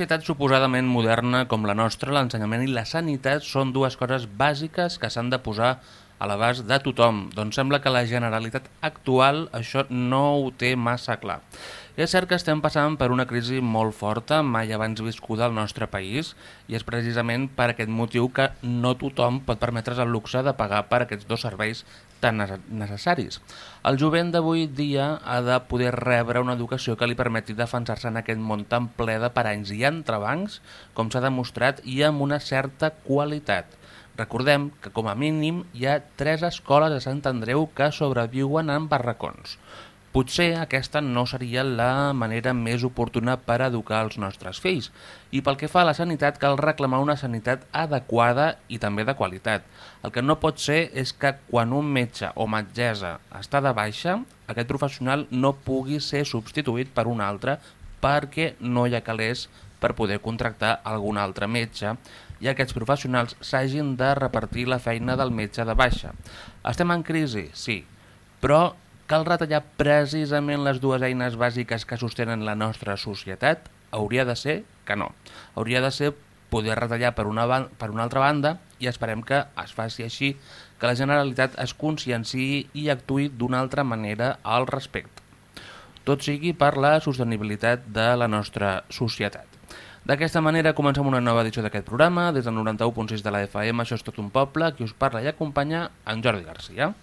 societat suposadament moderna com la nostra, l'ensenyament i la sanitat són dues coses bàsiques que s'han de posar a l'abast de tothom. Doncs sembla que la Generalitat actual això no ho té massa clar. És cert que estem passant per una crisi molt forta, mai abans viscuda al nostre país, i és precisament per aquest motiu que no tothom pot permetre's el luxe de pagar per aquests dos serveis tan necessaris. El jovent d'avui dia ha de poder rebre una educació que li permeti defensar-se en aquest món tan ple de paranys i entrebancs, com s'ha demostrat, i amb una certa qualitat. Recordem que com a mínim hi ha tres escoles a Sant Andreu que sobreviuen en barracons. Potser aquesta no seria la manera més oportuna per educar els nostres fills. I pel que fa a la sanitat, cal reclamar una sanitat adequada i també de qualitat. El que no pot ser és que quan un metge o metgessa està de baixa, aquest professional no pugui ser substituït per un altre perquè no hi ha calés per poder contractar algun altre metge i aquests professionals s'hagin de repartir la feina del metge de baixa. Estem en crisi? Sí, però Cal retallar precisament les dues eines bàsiques que sostenen la nostra societat? Hauria de ser que no. Hauria de ser poder retallar per una, per una altra banda i esperem que es faci així, que la Generalitat es conscienciï i actui d'una altra manera al respecte. Tot sigui per la sostenibilitat de la nostra societat. D'aquesta manera comencem una nova edició d'aquest programa. Des del 91.6 de la FM, això és tot un poble, qui us parla i acompanya en Jordi Garcia.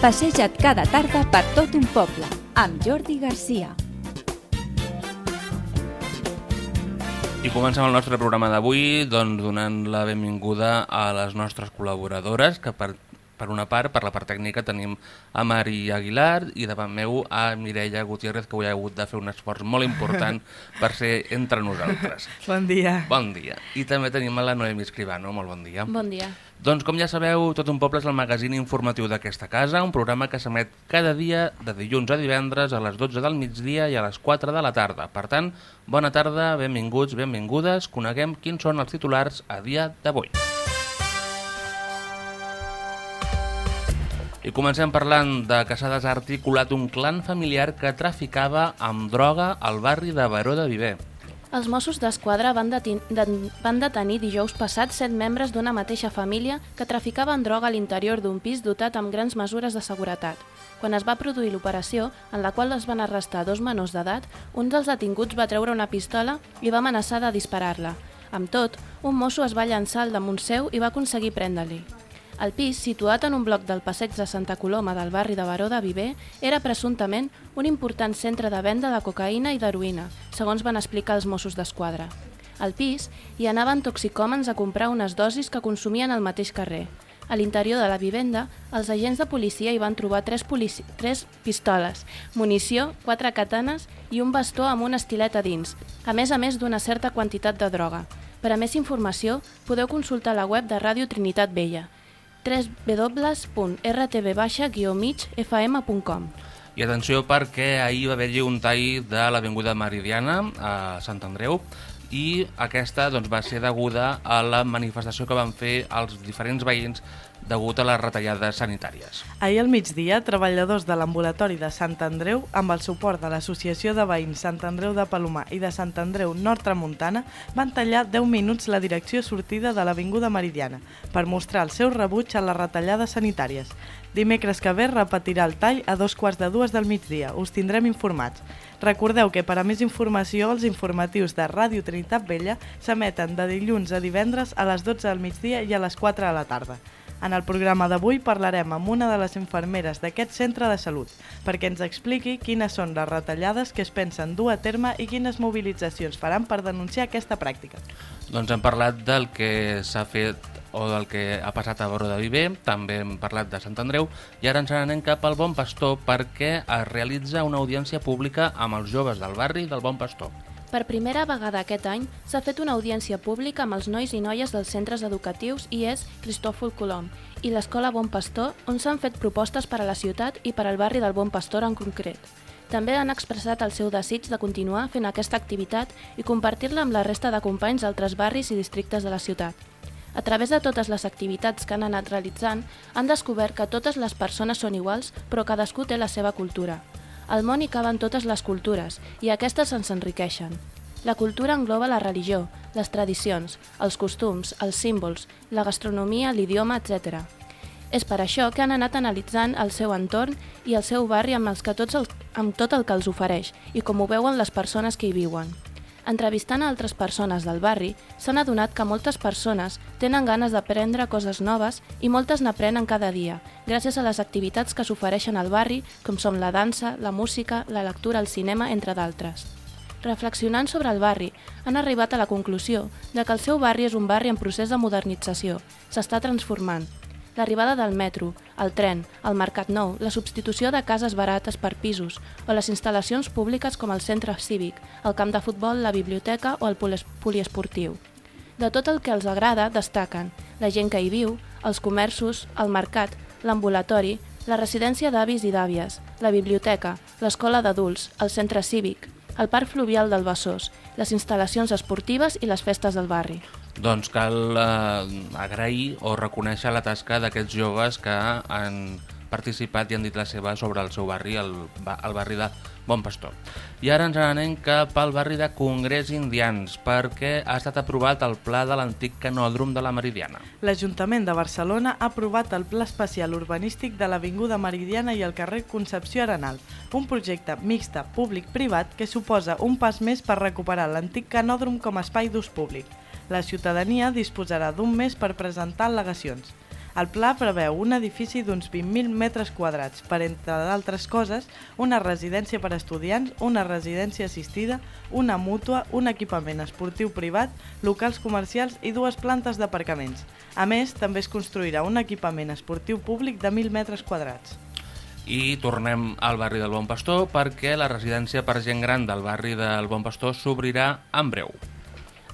Passeja't cada tarda per tot un poble, amb Jordi Garcia. I comencem el nostre programa d'avui doncs, donant la benvinguda a les nostres col·laboradores que per per una part, per la part tècnica tenim a Mari Aguilar i davant meu a Mireia Gutiérrez, que avui ha hagut de fer un esforç molt important per ser entre nosaltres. Bon dia. Bon dia. I també tenim a la Noemi Escribano, molt bon dia. Bon dia. Doncs com ja sabeu, Tot un poble és el magazín informatiu d'aquesta casa, un programa que s'emet cada dia de dilluns a divendres a les 12 del migdia i a les 4 de la tarda. Per tant, bona tarda, benvinguts, benvingudes, coneguem quins són els titulars a dia d'avui. I comencem parlant de que s'ha desarticulat un clan familiar que traficava amb droga al barri de Baró de Viver. Els Mossos d'Esquadra van, van detenir dijous passat set membres d'una mateixa família que traficaven droga a l'interior d'un pis dotat amb grans mesures de seguretat. Quan es va produir l'operació, en la qual es van arrestar dos menors d'edat, un dels detinguts va treure una pistola i va amenaçar de disparar-la. Amb tot, un mosso es va llançar al damunt seu i va aconseguir prendre-li. El pis, situat en un bloc del passeig de Santa Coloma del barri de Baró de Viver, era presumptament un important centre de venda de cocaïna i d'heroïna, segons van explicar els Mossos d'Esquadra. Al pis hi anaven toxicòmens a comprar unes dosis que consumien al mateix carrer. A l'interior de la vivenda, els agents de policia hi van trobar tres, polici tres pistoles, munició, quatre catanes i un bastó amb un estilet a dins, a més a més d'una certa quantitat de droga. Per a més informació, podeu consultar la web de Ràdio Trinitat Vella, www.rtv-migfm.com I atenció perquè ahir va haver-hi un tall de l'Avinguda Meridiana a Sant Andreu i aquesta doncs, va ser deguda a la manifestació que van fer els diferents veïns degut a les retallades sanitàries. Ahir al migdia, treballadors de l'ambulatori de Sant Andreu, amb el suport de l'Associació de Veïns Sant Andreu de Palomar i de Sant Andreu Nord Tramuntana, van tallar 10 minuts la direcció sortida de l'Avinguda Meridiana per mostrar el seu rebuig a les retallades sanitàries. Dimecres que ve repetirà el tall a dos quarts de dues del migdia. Us tindrem informats. Recordeu que per a més informació els informatius de Ràdio Trinitat Vella s'emeten de dilluns a divendres a les 12 del migdia i a les 4 de la tarda. En el programa d'avui parlarem amb una de les infermeres d'aquest centre de salut perquè ens expliqui quines són les retallades que es pensen dur a terme i quines mobilitzacions faran per denunciar aquesta pràctica. Doncs hem parlat del que s'ha fet o del que ha passat a Borro de Viver, també hem parlat de Sant Andreu i ara ens n'anem cap al Bon Pastor perquè es realitza una audiència pública amb els joves del barri del Bon Pastor. Per primera vegada aquest any s'ha fet una audiència pública amb els nois i noies dels centres educatius i és Cristòfol Colom i l'Escola Bon Pastor, on s'han fet propostes per a la ciutat i per al barri del Bon Pastor en concret. També han expressat el seu desig de continuar fent aquesta activitat i compartir-la amb la resta de companys d'altres barris i districtes de la ciutat. A través de totes les activitats que han anat realitzant, han descobert que totes les persones són iguals, però cadascú té la seva cultura. Al món hi caben totes les cultures, i aquestes ens enriqueixen. La cultura engloba la religió, les tradicions, els costums, els símbols, la gastronomia, l'idioma, etc. És per això que han anat analitzant el seu entorn i el seu barri amb, els que tots el, amb tot el que els ofereix i com ho veuen les persones que hi viuen. Entrevistant altres persones del barri, s'han adonat que moltes persones tenen ganes d'aprendre coses noves i moltes n'aprenen cada dia, gràcies a les activitats que s'ofereixen al barri, com són la dansa, la música, la lectura, el cinema, entre d'altres. Reflexionant sobre el barri, han arribat a la conclusió de que el seu barri és un barri en procés de modernització, s'està transformant, l'arribada del metro, el tren, el mercat nou, la substitució de cases barates per pisos o les instal·lacions públiques com el centre cívic, el camp de futbol, la biblioteca o el poliesportiu. De tot el que els agrada destaquen la gent que hi viu, els comerços, el mercat, l'ambulatori, la residència d'avis i d'àvies, la biblioteca, l'escola d'adults, el centre cívic, el parc fluvial del Besòs, les instal·lacions esportives i les festes del barri. Doncs cal eh, agrair o reconèixer la tasca d'aquests joves que han participat i han dit la seva sobre el seu barri, el, el barri de Bon Pastor. I ara ens anem cap al barri de Congrés Indians, perquè ha estat aprovat el pla de l'antic canòdrom de la Meridiana. L'Ajuntament de Barcelona ha aprovat el pla especial urbanístic de l'Avinguda Meridiana i el carrer Concepció Arenal, un projecte mixte públic-privat que suposa un pas més per recuperar l'antic canòdrom com a espai d'ús públic la ciutadania disposarà d'un mes per presentar al·legacions. El pla preveu un edifici d'uns 20.000 metres quadrats per, entre d'altres coses, una residència per estudiants, una residència assistida, una mútua, un equipament esportiu privat, locals comercials i dues plantes d'aparcaments. A més, també es construirà un equipament esportiu públic de 1.000 metres quadrats. I tornem al barri del Bon Pastor perquè la residència per gent gran del barri del Bon Pastor s'obrirà en breu.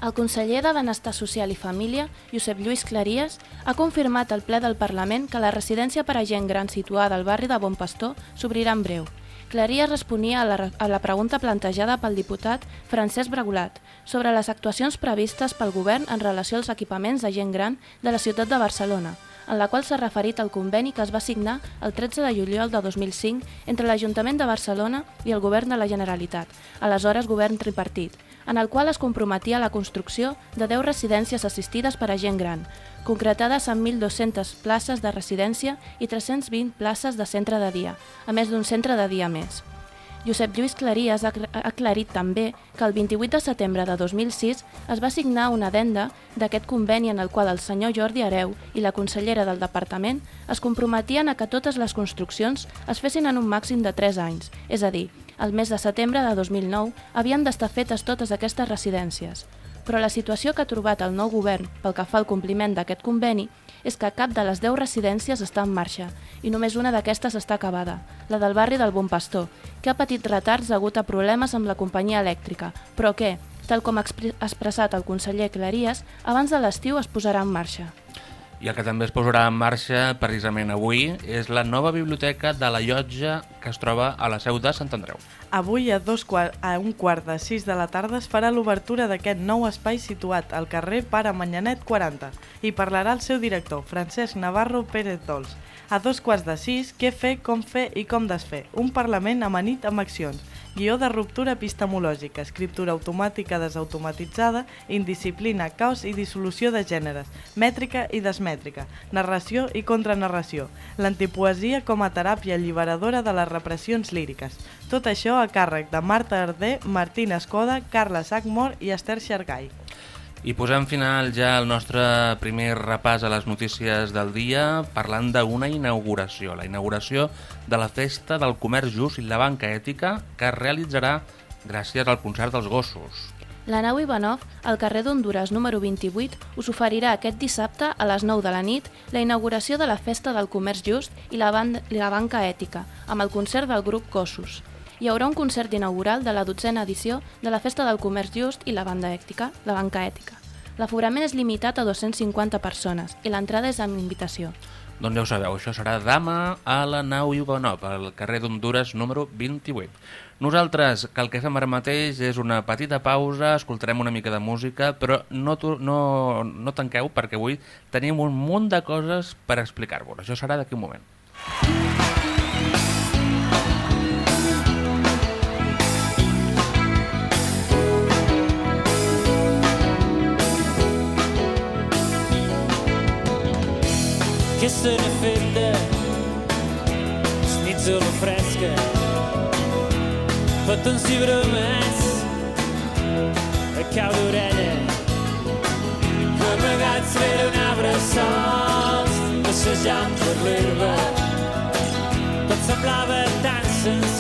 El conseller de Benestar Social i Família, Josep Lluís Claries, ha confirmat al ple del Parlament que la residència per a gent gran situada al barri de Bon Pastor s'obrirà en breu. Claries responia a la, a la pregunta plantejada pel diputat Francesc Bragulat sobre les actuacions previstes pel govern en relació als equipaments de gent gran de la ciutat de Barcelona, en la qual s'ha referit al conveni que es va signar el 13 de juliol de 2005 entre l'Ajuntament de Barcelona i el Govern de la Generalitat, aleshores govern tripartit, en el qual es comprometia la construcció de 10 residències assistides per a gent gran, concretades en 1.200 places de residència i 320 places de centre de dia, a més d'un centre de dia més. Josep Lluís Claries ha aclarit també que el 28 de setembre de 2006 es va signar una adenda d'aquest conveni en el qual el senyor Jordi Areu i la consellera del departament es comprometien a que totes les construccions es fessin en un màxim de 3 anys, és a dir, el mes de setembre de 2009 havien d'estar fetes totes aquestes residències. Però la situació que ha trobat el nou govern pel que fa al compliment d'aquest conveni és que cap de les 10 residències està en marxa i només una d'aquestes està acabada, la del barri del Bon Pastor, que ha patit retards degut a problemes amb la companyia elèctrica, però que, tal com ha expressat el conseller Claries, abans de l'estiu es posarà en marxa. I el que també es posarà en marxa precisament avui és la nova biblioteca de la Llotja que es troba a la seu de Sant Andreu. Avui a, dos quart, a un quart de sis de la tarda es farà l'obertura d'aquest nou espai situat al carrer Pare Manyanet 40 i parlarà el seu director, Francesc Navarro Pérez Dols. A dos quarts de sis, què fer, com fer i com desfer. Un Parlament amanit amb accions guió de ruptura epistemològica, escriptura automàtica desautomatitzada, indisciplina, caos i dissolució de gèneres, mètrica i desmètrica, narració i contranarració, l'antipoesia com a teràpia alliberadora de les repressions líriques. Tot això a càrrec de Marta Ardé, Martina Escoda, Carla Sacmor i Esther Xargai. I posem final ja el nostre primer repàs a les notícies del dia parlant d'una inauguració, la inauguració de la Festa del Comerç Just i la Banca Ètica que es realitzarà gràcies al concert dels gossos. La nau Ivanov, al carrer d'Honduras número 28, us oferirà aquest dissabte a les 9 de la nit la inauguració de la Festa del Comerç Just i la, i la Banca Ètica, amb el concert del grup Gossos hi haurà un concert inaugural de la dotzena edició de la Festa del Comerç Just i la banda ètica, la banca ètica. L'aforament és limitat a 250 persones i l'entrada és amb invitació. Doncs ja ho sabeu, això serà demà a la nau Ivanov, al carrer d'Honduras número 28. Nosaltres, que el que fem ara mateix és una petita pausa, escoltarem una mica de música, però no, no, no tanqueu perquè avui tenim un munt de coses per explicar-vos. Això serà d'aquí un moment. Che se ne fette Snizzolo fresca Fatto un sivro mes A cau d'orella Amagats rere un arbre sols Passejant per l'herba Tot semblava tan senzill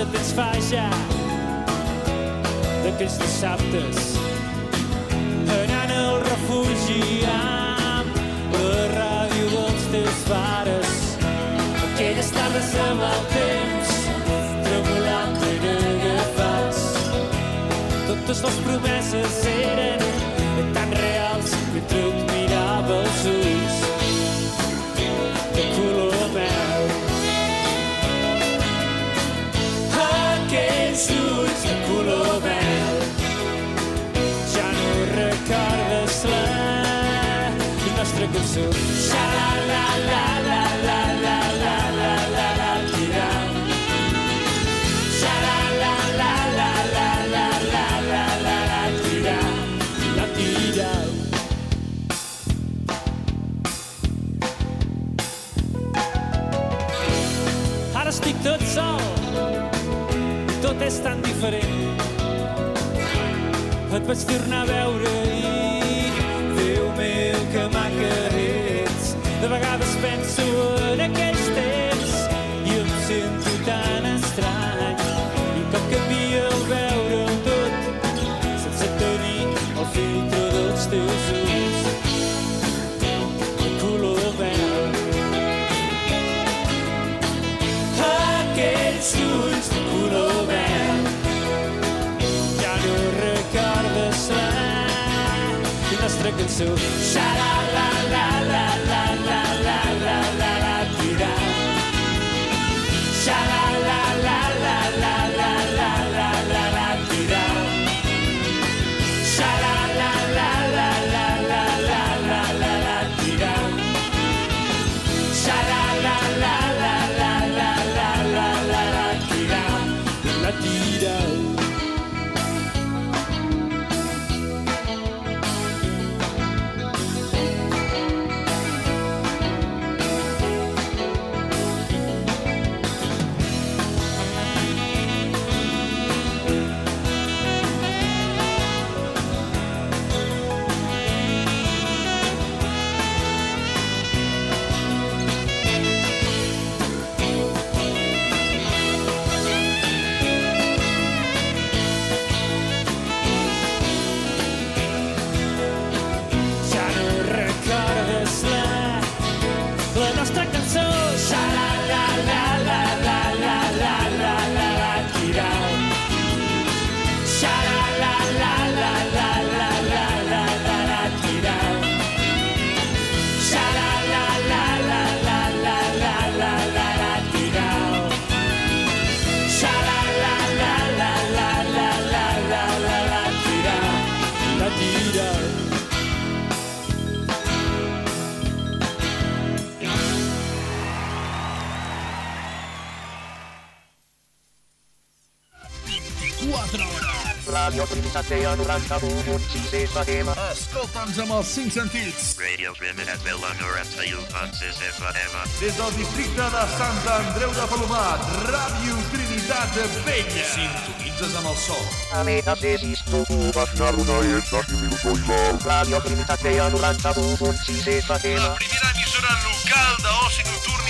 de temps fa ja d'aquells dissabtes. Anant al refugi amb la ràdio dels teus pares. Aquelles tardes amb el temps tremolant ben agafats totes les promeses eren tan reals mentre et mirava els ulls nostra cançó. Xa-la-la-la-la-la-la-la-la-la tirar. Xa-la-la-la-la-la-la-la-la tirar. La tirar. Ara estic tot sol, tot és tan diferent. Et vaig tornar a veure meu, que maca ets. De vegades penso Shout out. Escolta'ns amb els cinc sentits. Radio Trinitat Vella 91.6 FM. Des del districte de Sant Andreu de Palomat, Ràdio Trinitat Vella. Sintonitzes amb el sol. Ametasis tu Basnaruna jednak minutoila. Radio Trinitat 91.6 FM. La primera emissora local d'oci nocturn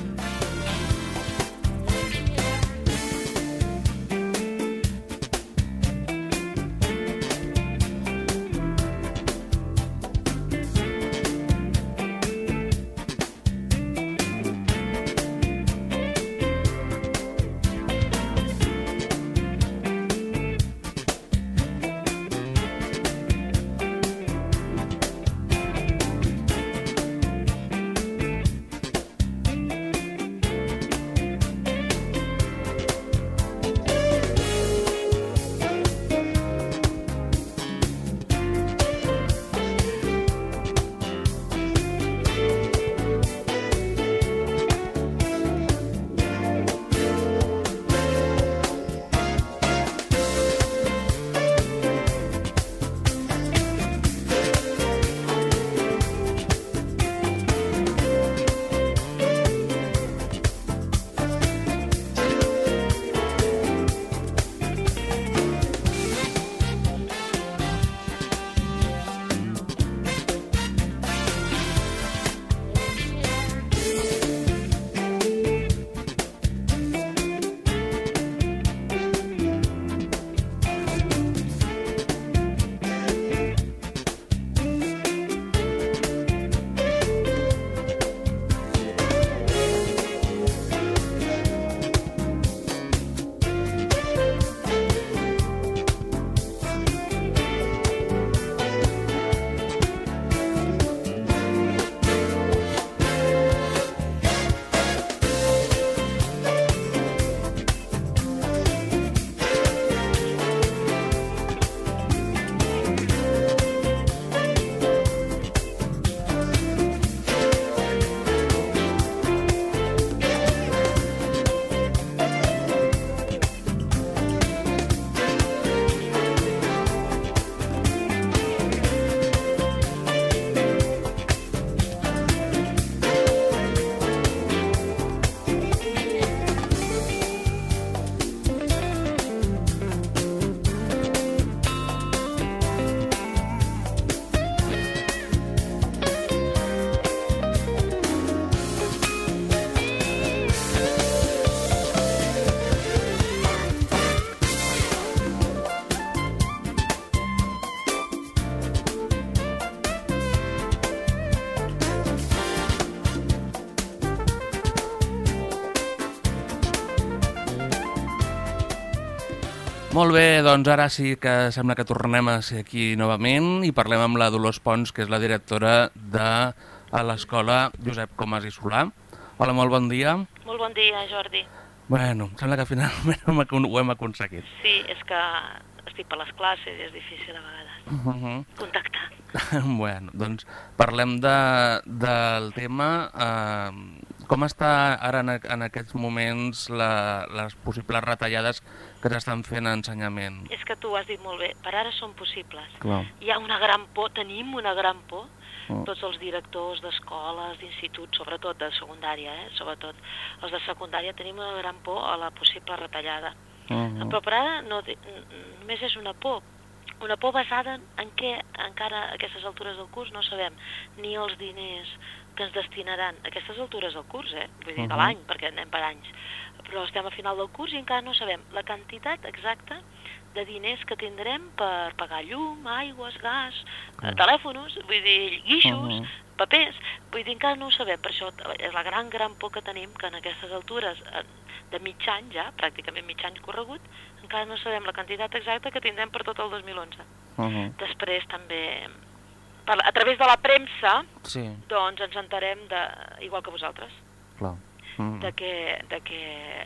Molt bé, doncs ara sí que sembla que tornem a ser aquí novament i parlem amb la Dolors Pons, que és la directora de a l'escola Josep Comas i Solà. Hola, molt bon dia. Molt bon dia, Jordi. Bueno, em sembla que finalment ho hem aconseguit. Sí, és que estic per les classes i és difícil a vegades Uh -huh. contactar. bueno, doncs parlem de, del tema. Eh, com està ara en, en aquests moments la, les possibles retallades que s'estan fent a ensenyament? És que tu ho has dit molt bé, per ara són possibles. Clar. Hi ha una gran por, tenim una gran por, Mm. tots els directors d'escoles, d'instituts, sobretot de secundària, eh? sobretot els de secundària, tenim una gran por a la possible retallada. Uh -huh. Però per ara no, només és una por, una por basada en, què encara a aquestes altures del curs no sabem ni els diners que ens destinaran a aquestes altures del curs, eh? vull dir, de Mhm. l'any, perquè anem per anys, però estem a final del curs i encara no sabem la quantitat exacta de diners que tindrem per pagar llum, aigües, gas, eh, telèfons, vull dir, guixos, Mhm. papers, vull dir, encara no ho sabem, per això és la gran, gran por que tenim que en aquestes altures eh, de mig any ja, pràcticament mig any corregut, encara no sabem la quantitat exacta que tindrem per tot el 2011. Uh -huh. Després també, per, a través de la premsa, Sí, doncs ens enterem, de, igual que vosaltres, clar. Mm. de que, de que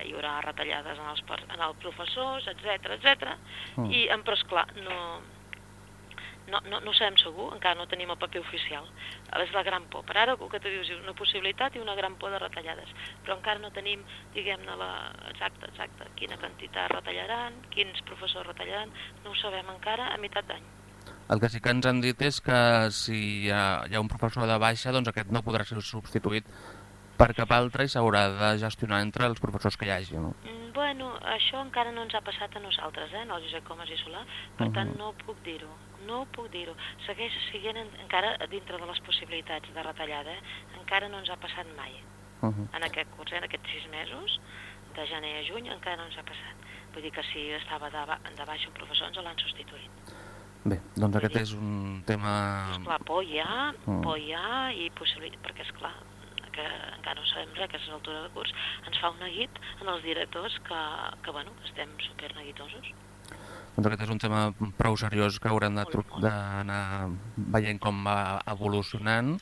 hi haurà retallades en els, en els professors, etc etc. Mm. I, em, però esclar, no, No, no, no ho sabem segur, encara no tenim el paper oficial. És la gran por. Per ara, el que te dius una possibilitat i una gran por de retallades. Però encara no tenim, diguem-ne, la... exacta, exacta, quina quantitat retallaran, quins professors retallaran, no ho sabem encara a meitat d'any. El que sí que ens han dit és que si hi ha, hi ha un professor de baixa, doncs aquest no podrà ser substituït per cap altre i s'haurà de gestionar entre els professors que hi hagi, no? Mm, Bueno, això encara no ens ha passat a nosaltres, eh, el Josep Comas i Solà, per tant Mhm. no puc dir-ho, no puc dir-ho. Segueix siguent en, encara dintre de les possibilitats de retallada, eh? encara no ens ha passat mai. Uh -huh. En aquest curs, eh, en aquests sis mesos, de gener a juny, encara no ens ha passat. Vull dir que si estava de, ba de baix un professor ens l'han substituït. Bé, doncs aquest és un tema... Esclar, por hi ha, Mm. por hi ha i possibilitat, perquè és clar que encara no sabem res, a aquesta altura de curs, ens fa un neguit en els directors que, que bueno, estem super neguitosos. Doncs aquest és un tema prou seriós que haurem d'anar veient com va evolucionant.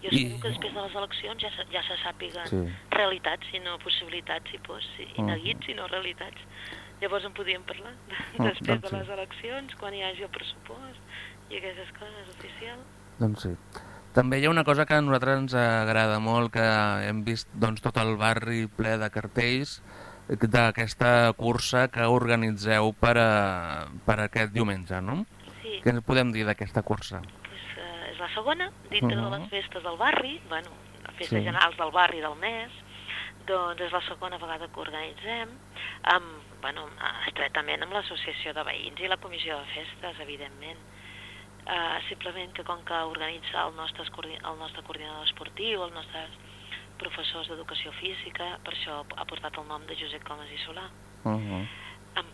Jo I- espero que després de les eleccions ja se, ja se sàpiguen Sí. realitats i no possibilitats i pors, i, i Mhm. neguits i no realitats. Llavors en podíem parlar Mm, després doncs de les eleccions, quan hi hagi el pressupost i aquestes coses oficial. Doncs sí. També hi ha una cosa que a nosaltres ens agrada molt, que hem vist doncs, tot el barri ple de cartells d'aquesta cursa que organitzeu per, a, per aquest diumenge, no? Sí. Què ens podem dir d'aquesta cursa? Pues, eh, és la segona, dintre Mhm. de les festes del barri, bueno, les festes Sí. generals del barri del mes, doncs és la segona vegada que organitzem, amb, bueno, estretament amb l'associació de veïns i la comissió de festes, evidentment. Uh, simplement que com que organitza el nostre, el nostre coordinador esportiu, els nostres professors d'educació física, per això ha portat el nom de Josep Comas i Solà. Uh -huh.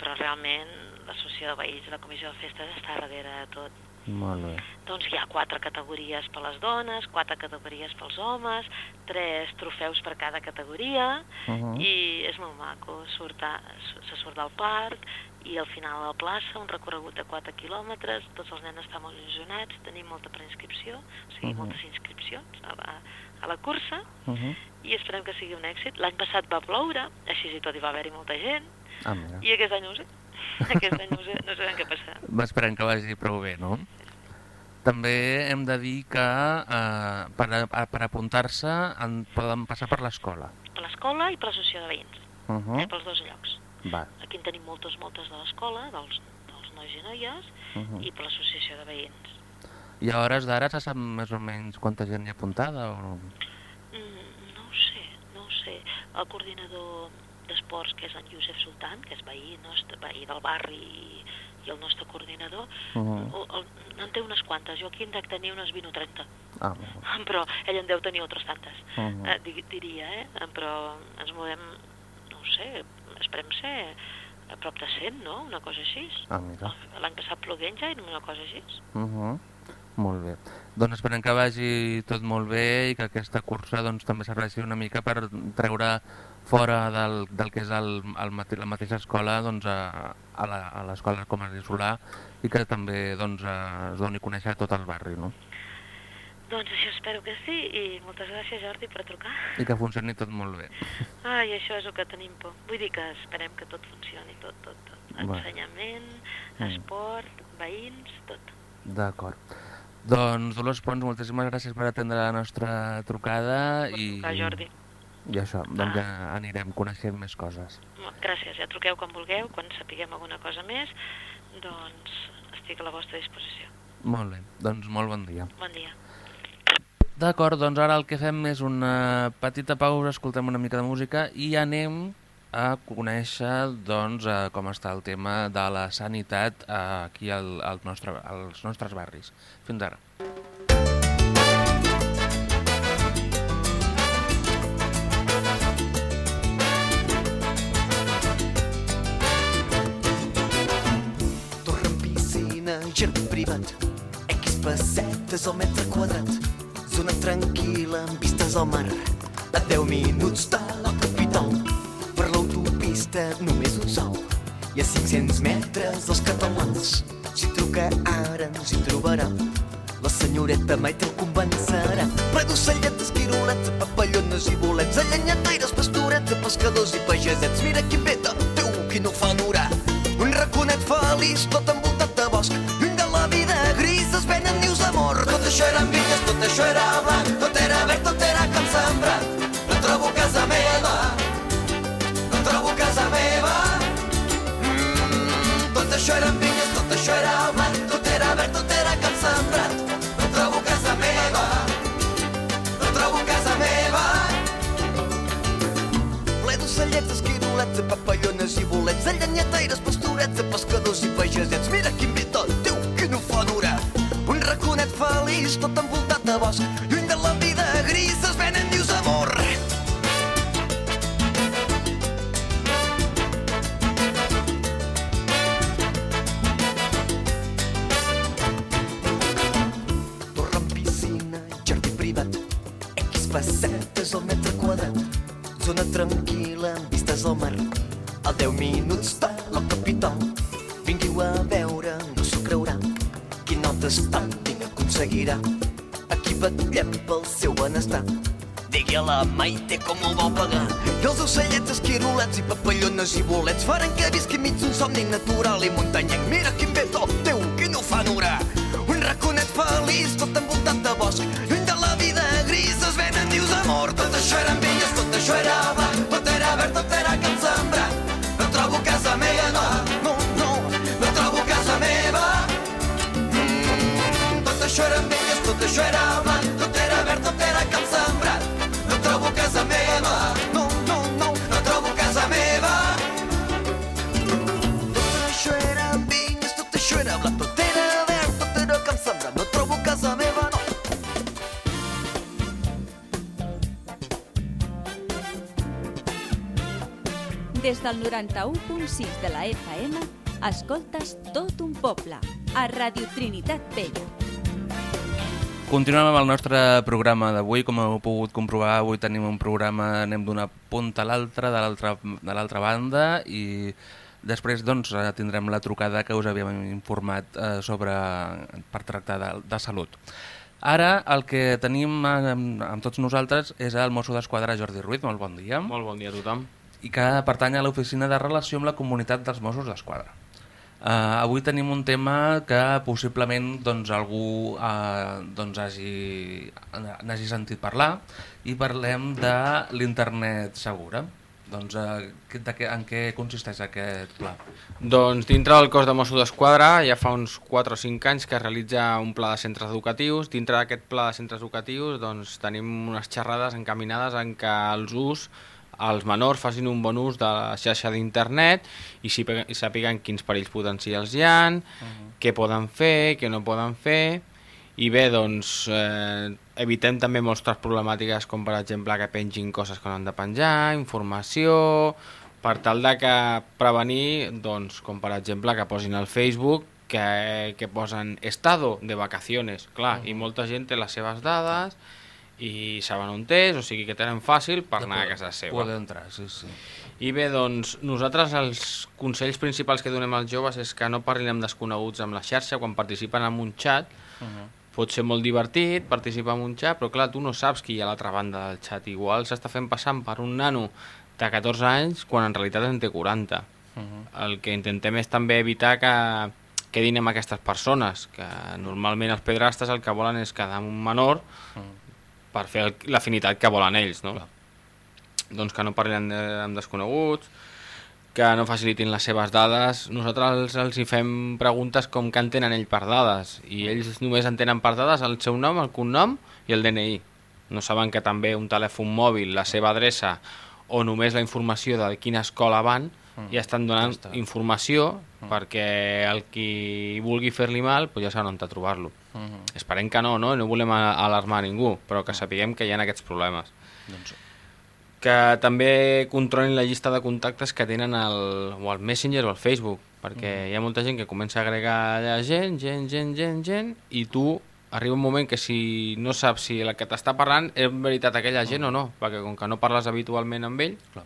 Però realment l'associació de veïns la comissió de festes està darrere de tot. Molt bé. Doncs hi ha quatre categories per les dones, quatre categories pels homes, tres trofeus per cada categoria, Uh -huh. i és molt maco, surt a, se surt al parc, i al final a la plaça, un recorregut de 4 quilòmetres, tots els nens estan molt il·lusionats, tenim molta preinscripció, o sigui, Mhm. moltes inscripcions a la, a la cursa, Uh -huh. i esperem que sigui un èxit. L'any passat va ploure, així i tot hi va haver-hi molta gent, Ah, mira. i aquest any no ho sé. Aquest any no sé, no sabem què passarà. Esperem que vagi prou bé, no? També hem de dir que eh, per, a, per apuntar-se en poden passar per l'escola. Per l'escola i per l'associació de veïns, Uh eh, -huh. pels dos llocs. Va. Aquí en tenim moltes, moltes de l'escola, dels, dels nois i noies, Uh -huh. i per l'associació de veïns. I a hores d'ara se sap més o menys quanta gent hi ha apuntada o? Mm, no ho sé, no ho sé. El coordinador d'esports, que és en Josep Sultan, que és veí, nostre, veí del barri i, i el nostre coordinador, Mhm. o, el, en té unes quantes. Jo aquí en dec tenir unes 20 o 30. Ah, bé. Però ell en deu tenir altres tantes, Mhm. eh, di- diria, eh? Però ens movem, no ho sé, esperem ser a prop de 100, no? Una cosa així. Ah, mira. L'any passat ploguent ja era una cosa així. Uh -huh. Molt bé. Doncs esperem que vagi tot molt bé i que aquesta cursa doncs, també serveixi una mica per treure fora del, del que és el, el, mate- la mateixa escola doncs, a, a la- a l'escola com a Solà i que també doncs, eh, es doni a conèixer a tot el barri, no? Doncs això espero que sí i moltes gràcies Jordi per trucar. I que funcioni tot molt bé. Ai, això és el que tenim por. Vull dir que esperem que tot funcioni, tot, tot, tot. Va. Ensenyament, Mm. esport, veïns, tot. D'acord. Doncs Dolors Pons, moltíssimes gràcies per atendre la nostra trucada i, trucar, Jordi. i això, doncs ja anirem coneixent més coses. Gràcies, ja truqueu quan vulgueu, quan sapiguem alguna cosa més, doncs estic a la vostra disposició. Molt bé, doncs molt bon dia. Bon dia. D'acord, doncs ara el que fem és una petita pausa, escoltem una mica de música i anem a conèixer doncs, eh, com està el tema de la sanitat eh, aquí al, al nostre, als nostres barris. Fins ara. Torre amb piscina, jardí privat, X pessetes al metre quadrat, zona tranquil·la amb vistes al mar, a 10 minuts de la capital. Per l'autopista només un sol, i a 500 metres dels catalans. Si truca ara ens hi trobarà, la senyoreta mai te'l convencerà. Ple d'ocelletes, quirolets, papallones i bolets, llenyataires, pastorets, pescadors i pagesets. Mira quin ve de Déu, qui no fa honorar. Un raconet feliç, tot envoltat de bosc, lluny de la vida això eren vinyes, tot això era blanc, tot era verd, tot era camp sembrat. No trobo casa meva, no trobo casa meva. Mm, tot això eren vinyes, tot això era blanc, tot era verd, tot era camp sembrat. No trobo casa meva, no trobo casa meva. Ple d'ocellets, esquirolets, papallones i bolets, de llenyataires, pastorets, de pescadors i pagesets. Mira quin feliç, tot envoltat de bosc, lluny de la vida gris, es venen dius amor. Torre amb piscina, jardí privat, X facetes al metre quadrat, zona tranquil·la amb vistes al mar. A 10 minuts de la capital, vinguiu a veure, no s'ho creurà. Qui no t'espanti n'aconseguirà. Aquí vetllem pel seu benestar. Digui a la Maite com ho vol pagar. I els ocellets, esquirolets i papallones i bolets faran que visqui mig d'un somni natural i muntanyenc. Mira quin bé tot, Déu, quina ufanura! Un raconet feliç, tot envoltat de bosc, lluny de la vida gris, es venen dius amor. Tot això eren vinyes, tot això era blanc, tot era verd, tot era tot això era blanc, tot era verd, tot era camp sembrat. No trobo casa meva, no, no, no, no trobo casa meva. Tot això era vinyes, tot això era blanc, tot era verd, tot era camp sembrat. No trobo casa meva, no. Des del 91.6 de la FM, escoltes tot un poble, a Radio Trinitat Vella. Continuem amb el nostre programa d'avui. Com heu pogut comprovar, avui tenim un programa, anem d'una punta a l'altra, de l'altra banda, i després doncs, eh, tindrem la trucada que us havíem informat eh, sobre, per tractar de, de salut. Ara el que tenim amb, amb tots nosaltres és el mosso d'esquadra Jordi Ruiz. Molt bon dia. Molt bon dia a tothom. I que pertany a l'oficina de relació amb la comunitat dels Mossos d'Esquadra. Uh, avui tenim un tema que possiblement doncs, algú uh, doncs, hagi, n'hagi sentit parlar i parlem de l'internet segura. Doncs, uh, de què, en què consisteix aquest pla? Doncs dintre del cos de Mossos d'Esquadra ja fa uns 4 o 5 anys que es realitza un pla de centres educatius. Dintre d'aquest pla de centres educatius doncs, tenim unes xerrades encaminades en què els ús els menors facin un bon ús de la xarxa d'internet i, si, i sàpiguen quins perills potencials hi ha, uh -huh. què poden fer, què no poden fer i bé, doncs eh, evitem també mostres problemàtiques com per exemple que pengin coses que no han de penjar, informació per tal de que prevenir doncs, com per exemple que posin al Facebook que, que posen estado de vacaciones clar, uh -huh. i molta gent té les seves dades i saben on és, o sigui que tenen fàcil per anar a casa seva. Poder entrar, sí, sí. I bé, doncs, nosaltres els consells principals que donem als joves és que no parlin amb desconeguts amb la xarxa quan participen en un xat. Uh -huh. Pot ser molt divertit participar en un xat, però clar, tu no saps qui hi ha a l'altra banda del xat. Igual s'està fent passant per un nano de 14 anys quan en realitat en té 40. Uh -huh. El que intentem és també evitar que quedin amb aquestes persones, que normalment els pedrastes el que volen és quedar amb un menor uh -huh per fer l'afinitat que volen ells, no? Clar. Doncs que no parlin de, amb desconeguts, que no facilitin les seves dades. Nosaltres els hi fem preguntes com que entenen ell per dades, i ells només entenen per dades el seu nom, el cognom i el DNI. No saben que també un telèfon mòbil, la seva adreça o només la informació de quina escola van, Mm. ja estan donant està. informació perquè el qui vulgui fer-li mal pues ja saben on trobar-lo. Uh -huh. Esperem que no, no? No volem alarmar ningú, però que sapiguem que hi ha aquests problemes. Doncs, Que també controlin la llista de contactes que tenen el, o el Messenger o el Facebook, perquè hi ha molta gent que comença a agregar allà gent, gent, gent, gent, gent, i tu arriba un moment que si no saps si el que t'està parlant és veritat aquella gent o no, perquè com que no parles habitualment amb ell, Clar.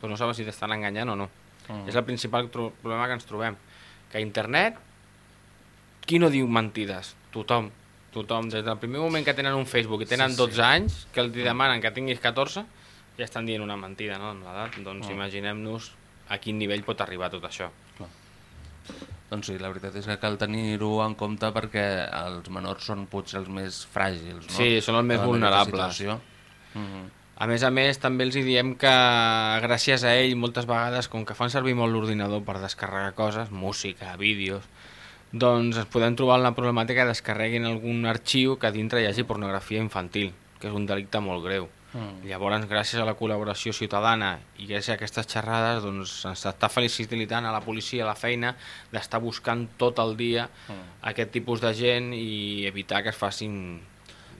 doncs no sabes si t'estan enganyant o no. Mm. És el principal problema que ens trobem. Que a internet, qui no diu mentides? Tothom. Tothom. Des del primer moment que tenen un Facebook i tenen Sí, sí. 12 anys, que els demanen que tinguis 14, ja estan dient una mentida, no?, amb l'edat. Doncs Mm. imaginem-nos a quin nivell pot arribar tot això. doncs sí, la veritat és que cal tenir-ho en compte perquè els menors són potser els més fràgils, no? Sí, són els més vulnerables. situació. Mhm. A més a més, també els hi diem que gràcies a ell, moltes vegades, com que fan servir molt l'ordinador per descarregar coses, música, vídeos, doncs ens podem trobar en la problemàtica que descarreguin algun arxiu que dintre hi hagi pornografia infantil, que és un delicte molt greu. Mm. Llavors, gràcies a la col·laboració ciutadana i gràcies a aquestes xerrades, doncs, s'està felicitant a la policia, la feina, d'estar buscant tot el dia Mm. aquest tipus de gent i evitar que es facin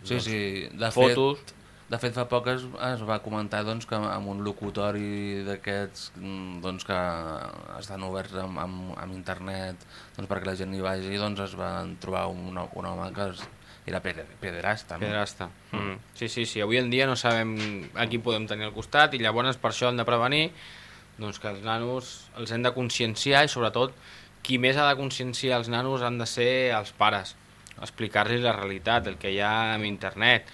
Sí, doncs, sí, de fotos. fet, de fet fa poc es, es va comentar doncs, que amb un locutori d'aquests mm, doncs, que estan oberts amb, amb, amb internet doncs, perquè la gent hi vagi, doncs es va trobar un, un home que es, era peder, pederasta. No? Pederasta. Mm. Sí, sí, sí. Avui en dia no sabem a qui podem tenir al costat i llavors per això hem de prevenir doncs, que els nanos els hem de conscienciar i sobretot qui més ha de conscienciar els nanos han de ser els pares. Explicar-los la realitat, el que hi ha en internet,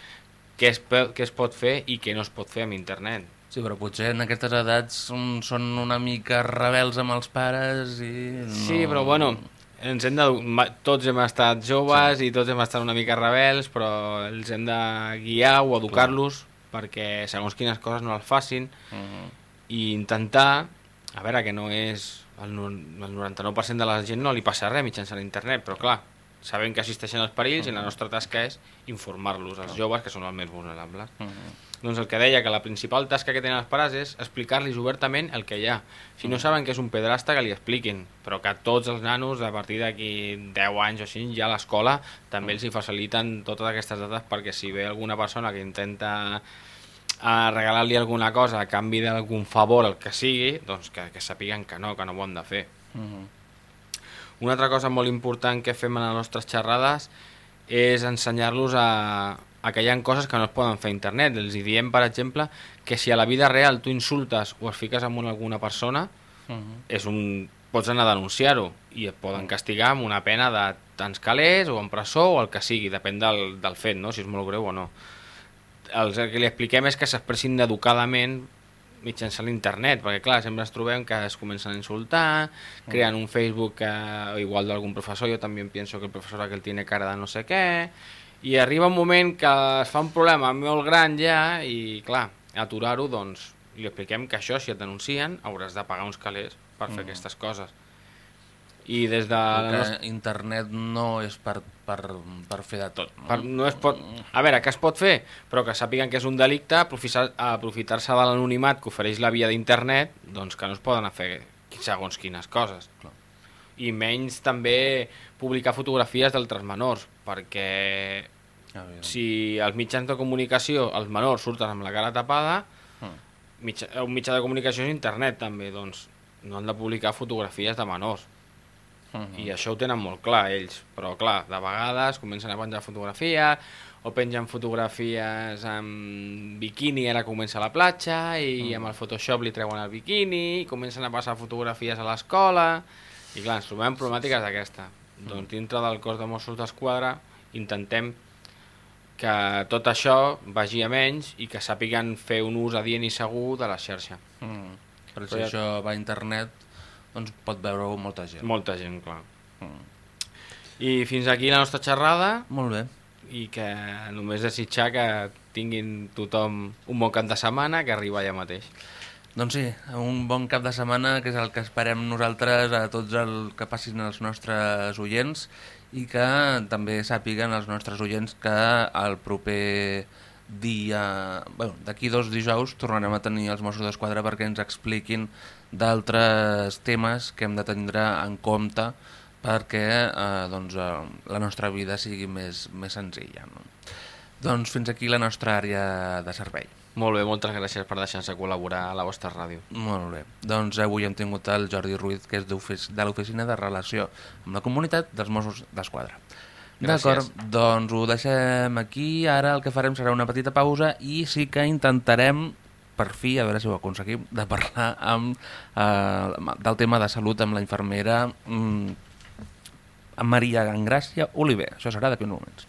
què es, què es pot fer i què no es pot fer amb internet. Sí, però potser en aquestes edats mm, són una mica rebels amb els pares i... No... Sí, però bueno, ens hem de, tots hem estat joves sí. i tots hem estat una mica rebels, però els hem de guiar o educar-los perquè segons quines coses no els facin Uh -huh. i intentar, a veure que no és el, el 99% de la gent no li passa res mitjançant internet, però clar, sabem que existeixen els perills i la nostra tasca és informar-los, els joves que són els més vulnerables. Uh -huh. Doncs el que deia, que la principal tasca que tenen els pares és explicar-los obertament el que hi ha. Si no saben que és un pedrasta, que li expliquin, però que tots els nanos, a partir d'aquí 10 anys o així, ja a l'escola també els hi faciliten totes aquestes dades perquè si ve alguna persona que intenta a regalar-li alguna cosa a canvi d'algun favor, el que sigui, doncs que, que sapiguen que no, que no ho han de fer. Uh -huh. Una altra cosa molt important que fem en les nostres xerrades és ensenyar-los a, a que hi ha coses que no es poden fer a internet. Els hi diem, per exemple, que si a la vida real tu insultes o es fiques amb una, alguna persona, Uh -huh. és un, pots anar a denunciar-ho i et poden castigar amb una pena de tants calés o en presó o el que sigui, depèn del, del fet, no? si és molt greu o no. El que li expliquem és que s'expressin educadament mitjançant l'internet, perquè clar, sempre ens trobem que es comencen a insultar, creen un Facebook que, igual d'algun professor, jo també penso que el professor aquel tiene cara de no sé què, i arriba un moment que es fa un problema molt gran ja, i clar, aturar-ho, doncs, li expliquem que això, si et denuncien, hauràs de pagar uns calés per fer Mm. aquestes coses. I des de la que nostra... internet no és per, per, per fer de tot. No? Per, no es pot... A veure, que es pot fer, però que sàpiguen que és un delicte aprofitar- aprofitar-se de l'anonimat que ofereix la via d'internet, doncs que no es poden fer segons quines coses. Clar. I menys també publicar fotografies d'altres menors, perquè si als mitjans de comunicació els menors surten amb la cara tapada, Mm. mitja, un mitjà de comunicació és internet també, doncs no han de publicar fotografies de menors. Uh -huh. I això ho tenen molt clar ells, però clar, de vegades comencen a penjar fotografies o pengen fotografies amb biquini, ara comença la platja i amb el Photoshop li treuen el biquini i comencen a passar fotografies a l'escola i clar, ens trobem problemàtiques d'aquesta. Doncs dintre del cos de Mossos d'Esquadra intentem que tot això vagi a menys i que sàpiguen fer un ús adient i segur de la xarxa. Mm. Però si Però ja- això va a internet, doncs pot veure molta gent. Molta gent, clar. Mm. I fins aquí la nostra xerrada. Molt bé. i que només desitjar que tinguin tothom un bon cap de setmana que arriba allà mateix. Doncs sí, un bon cap de setmana, que és el que esperem nosaltres a tots el que passin els nostres oients i que també sàpiguen els nostres oients que el proper dia... Bueno, D'aquí dos dijous tornarem a tenir els Mossos d'Esquadra perquè ens expliquin d'altres temes que hem de tindre en compte perquè eh, doncs, eh, la nostra vida sigui més, més senzilla. No? Doncs fins aquí la nostra àrea de servei. Molt bé, moltes gràcies per deixar-nos col·laborar a la vostra ràdio. Molt bé. Doncs avui hem tingut el Jordi Ruiz, que és de l'Oficina de Relació amb la Comunitat dels Mossos d'Esquadra. D'acord, doncs ho deixem aquí. Ara el que farem serà una petita pausa i sí que intentarem, per fi, a veure si ho aconseguim, de parlar amb, eh, del tema de salut amb la infermera mm, Maria Engràcia Oliver. Això serà d'aquí uns moments.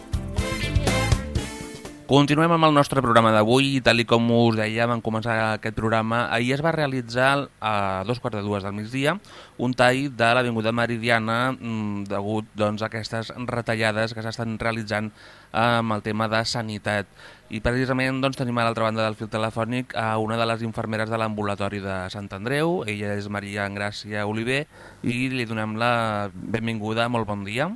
Continuem amb el nostre programa d'avui i tal com us dèiem en començar aquest programa, ahir es va realitzar a dos quarts de dues del migdia un tall de l'Avinguda Meridiana mm, degut doncs, a aquestes retallades que s'estan realitzant amb el tema de sanitat. I precisament doncs, tenim a l'altra banda del fil telefònic a una de les infermeres de l'ambulatori de Sant Andreu, ella és Maria Engràcia Oliver i li donem la benvinguda, molt bon dia.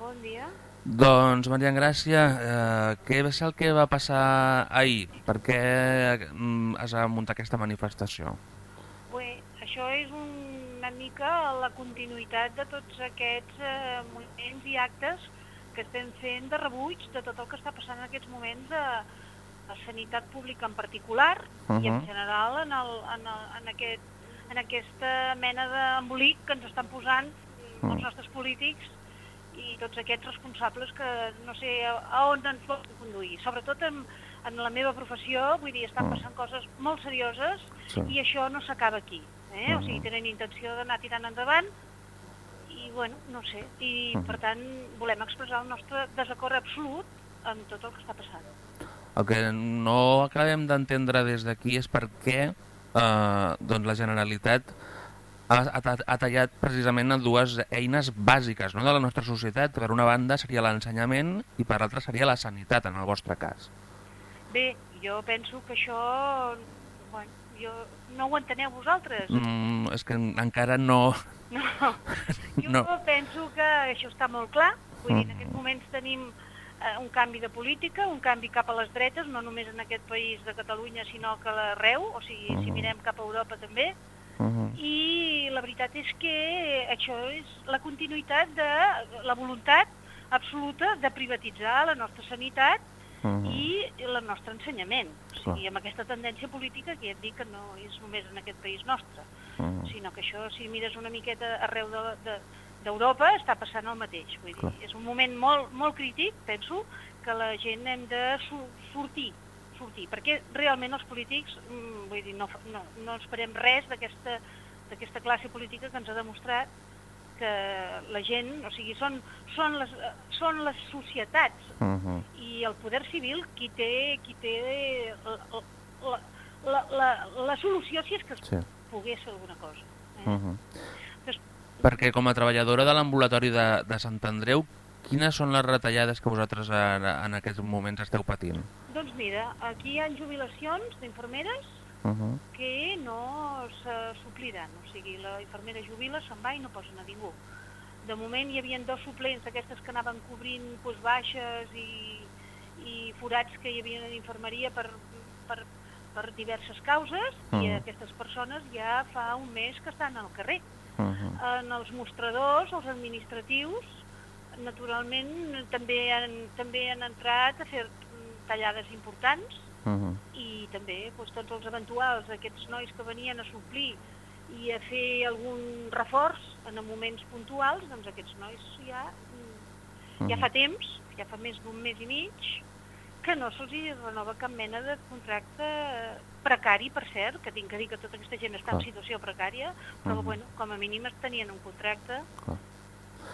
Bon dia. Doncs, Maria Engràcia, eh, què va ser el que va passar ahir? Per què mm, es va muntar aquesta manifestació? Bé, això és una mica la continuïtat de tots aquests eh, moviments i actes que estem fent de rebuig de tot el que està passant en aquests moments a, a sanitat pública en particular uh -huh. i en Mhm. general en, el, en, el, en, aquest, en aquesta mena d'embolic que ens estan posant mm, els Mm. nostres polítics i tots aquests responsables que no sé a, on ens volen conduir. Sobretot en, en la meva professió, vull dir, estan Mm. passant coses molt serioses Sí. i això no s'acaba aquí. Eh? O sigui, Mhm. tenen intenció d'anar tirant endavant i, bueno, no sé. I, Mhm. per tant, volem expressar el nostre desacord absolut amb tot el que està passant. El que no acabem d'entendre des d'aquí és per què eh, doncs la Generalitat ha, ha, ha tallat precisament en dues eines bàsiques no, de la nostra societat. Per una banda seria l'ensenyament i per l'altra seria la sanitat, en el vostre cas. Bé, jo penso que això... Bueno, jo, no ho enteneu vosaltres? Mm, és que encara no... No, jo No. penso que això està molt clar. Vull dir, en aquests moments tenim eh, un canvi de política, un canvi cap a les dretes, no només en aquest país de Catalunya, sinó que l'arreu, o sigui, si Mhm. mirem cap a Europa també. Uh -huh. I la veritat és que això és la continuïtat de la voluntat absoluta de privatitzar la nostra sanitat Mhm. i el nostre ensenyament. O sigui, amb aquesta tendència política que ja et dic que no és només en aquest país nostre, Mhm. sinó que això, si mires una miqueta arreu d'Europa, de, d'Europa, està passant el mateix. Vull dir, Clar. és un moment molt, molt crític, penso, que la gent hem de sortir, sortir, perquè realment els polítics, mm, vull dir, no, no, no esperem res d'aquesta d'aquesta classe política que ens ha demostrat que la gent, o sigui, són, són, les, eh, són les societats Uh -huh. i el poder civil qui té, qui té la, la, la, la, la solució si és que es Sí. pogués fer alguna cosa. Uh -huh. Des- Perquè com a treballadora de l'ambulatori de, de Sant Andreu, quines són les retallades que vosaltres en, en aquests moments esteu patint? Doncs mira, aquí hi ha jubilacions d'infermeres Uh -huh. que no se supliran, o sigui, la infermera jubila, se'n va i no posen a ningú. De moment hi havia dos suplents d'aquestes que anaven cobrint doncs, baixes i, i forats que hi havia en infermeria per, per, per diverses causes i Mhm. aquestes persones ja fa un mes que estan al carrer. Uh -huh. En els mostradors, els administratius, naturalment també han, també han entrat a fer tallades importants Uh -huh. i també doncs, tots els eventuals, aquests nois que venien a suplir i a fer algun reforç en moments puntuals, doncs aquests nois ja, mm, ja Mhm. fa temps, ja fa més d'un mes i mig, que no se'ls renova cap mena de contracte precari, per cert, que tinc que dir que tota aquesta gent està en situació precària, però Mhm. bueno, com a mínim es tenien un contracte, Clar.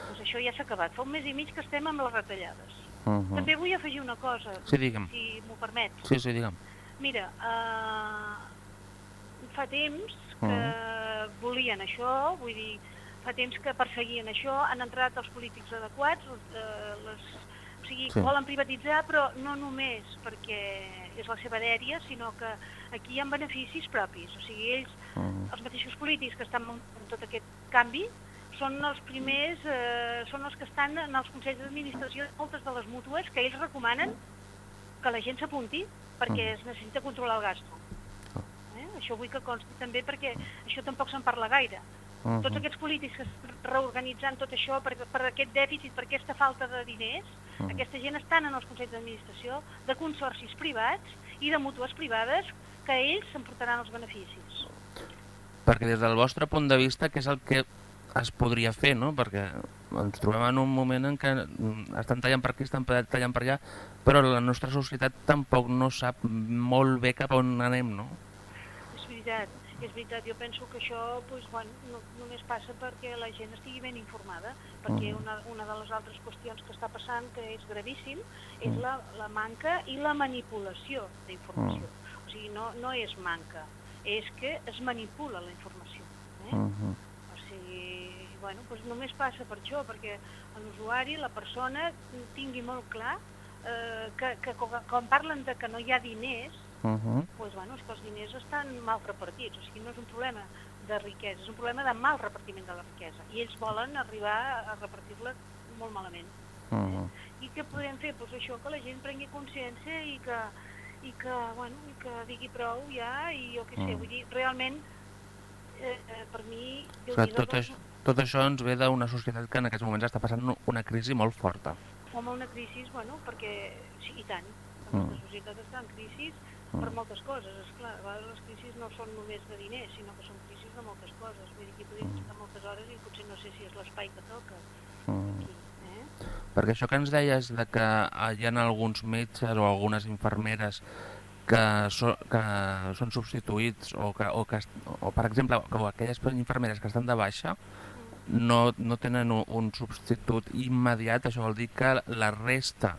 Doncs això ja s'ha acabat. Fa un mes i mig que estem amb les retallades. Uh -huh. També vull afegir una cosa, Sí, digue'm. si m'ho permets. Sí, sí, digue'm. Mira, uh, fa temps que Mhm. volien això, vull dir, fa temps que perseguien això, han entrat els polítics adequats, uh, les, o sigui, Sí. volen privatitzar, però no només perquè és la seva dèria, sinó que aquí hi ha beneficis propis, o sigui, ells, Uh -huh. els mateixos polítics que estan en tot aquest canvi, són els primers, eh, són els que estan en els consells d'administració de moltes de les mútues que ells recomanen que la gent s'apunti perquè es necessita controlar el gasto. Eh? Això vull que consti també perquè això tampoc se'n parla gaire. Uh Tots -huh. aquests polítics que estan reorganitzant tot això per, per aquest dèficit, per aquesta falta de diners, Mhm. aquesta gent estan en els consells d'administració de consorcis privats i de mútues privades que ells s'emportaran els beneficis. Perquè des del vostre punt de vista, què és el que es podria fer, no? Perquè ens trobem en un moment en què mm, estan tallant per aquí, estan tallant per allà, però la nostra societat tampoc no sap molt bé cap on anem, no? És veritat. és veritat, jo penso que això doncs, bueno, no, només passa perquè la gent estigui ben informada, perquè Mm. una, una de les altres qüestions que està passant, que és gravíssim, és Mm. la, la manca i la manipulació d'informació. O sigui, no, no és manca, és que es manipula la informació. Eh? Sigui, bueno, doncs només passa per això, perquè l'usuari, la persona, tingui molt clar eh, que, que quan- parlen de que no hi ha diners, Mhm. doncs, bueno, és que els diners estan mal repartits, o sigui, no és un problema de riquesa, és un problema de mal repartiment de la riquesa, i ells volen arribar a repartir-la molt malament. Mhm. I què podem fer? Doncs això, que la gent prengui consciència i que, i que, bueno, i que digui prou ja, i jo què sé, Mm. vull dir, realment, eh, eh, per mi... Clar, Déu-n'hi-do tot, que- això, tot això ens ve d'una societat que en aquests moments està passant una crisi molt forta. com una crisi, bueno, perquè, sí, i tant, la Mm. societat està en crisi Mm. per moltes coses, és clar, a vegades les crisis no són només de diners, sinó que són crisis de moltes coses, vull dir que podríem Mm. estar moltes hores i potser no sé si és l'espai que toca. Mm. Eh? Perquè això que ens deies de que hi ha alguns metges o algunes infermeres que, so, que són substituïts o, que, o, que, o per exemple, o aquelles infermeres que estan de baixa no, no tenen un, un substitut immediat, això vol dir que la resta